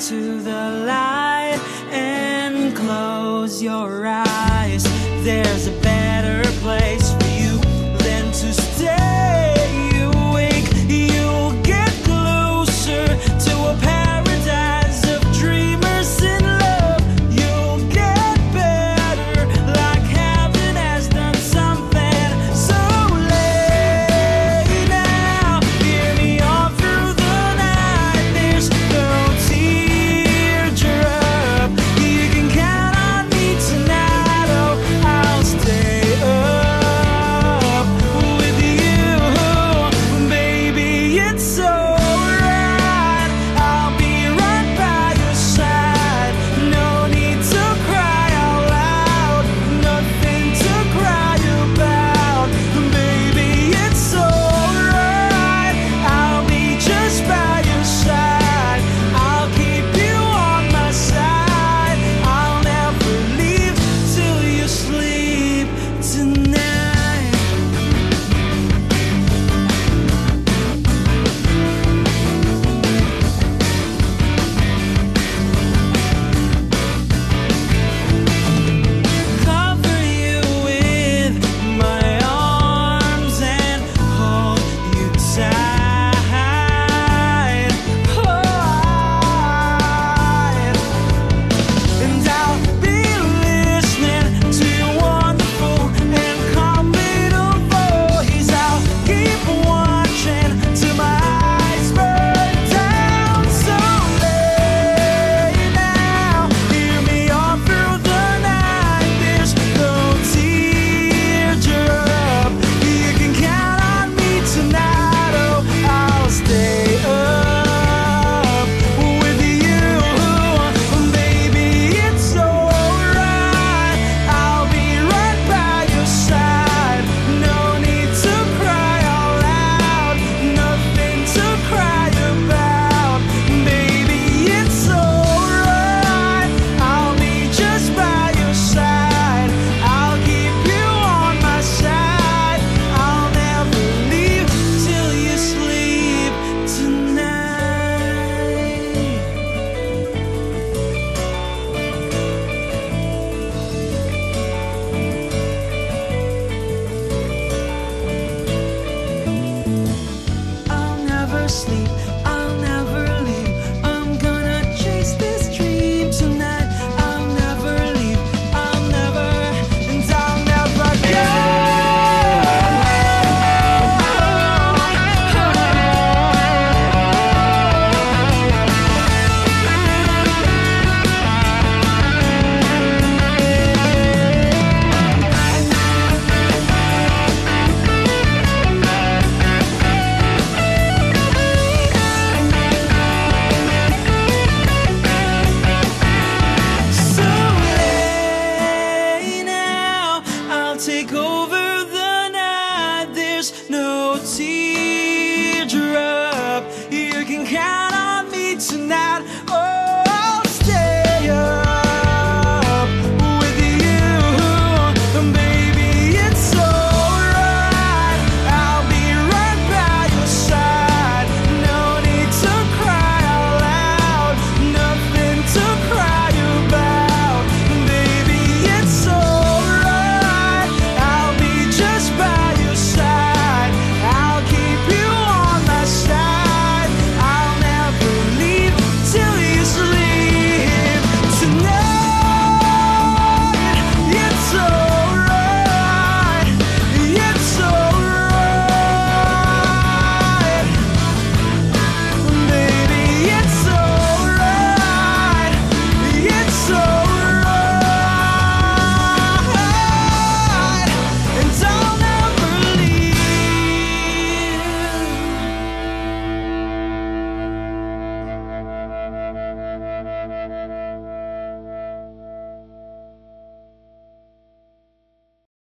to the light and close your eyes. There's a sleep. take over.